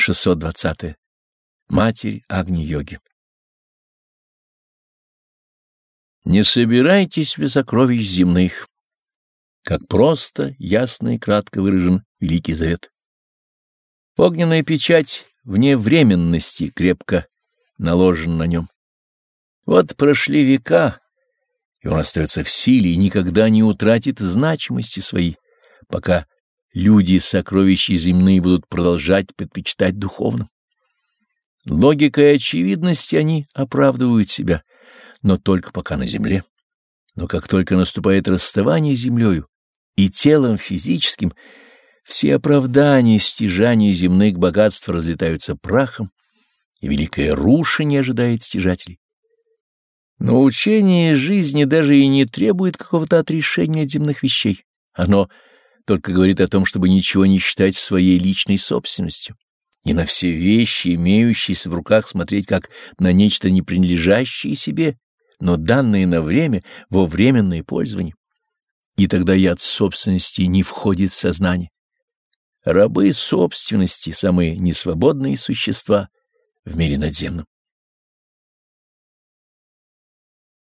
620. -е. Матерь Агни-йоги. Не собирайте себе сокровищ земных, как просто, ясно и кратко выражен Великий Завет. Огненная печать вне временности крепко наложена на нем. Вот прошли века, и он остается в силе и никогда не утратит значимости своей, пока люди сокровища земные будут продолжать предпочитать духовным. Логикой очевидности они оправдывают себя, но только пока на земле. Но как только наступает расставание с землею и телом физическим, все оправдания стяжания земных богатств разлетаются прахом, и великое рушение ожидает стяжателей. Но учение жизни даже и не требует какого-то отрешения от земных вещей. Оно только говорит о том, чтобы ничего не считать своей личной собственностью и на все вещи, имеющиеся в руках, смотреть как на нечто не принадлежащее себе, но данное на время, во временное пользование. И тогда яд собственности не входит в сознание. Рабы собственности — самые несвободные существа в мире надземном.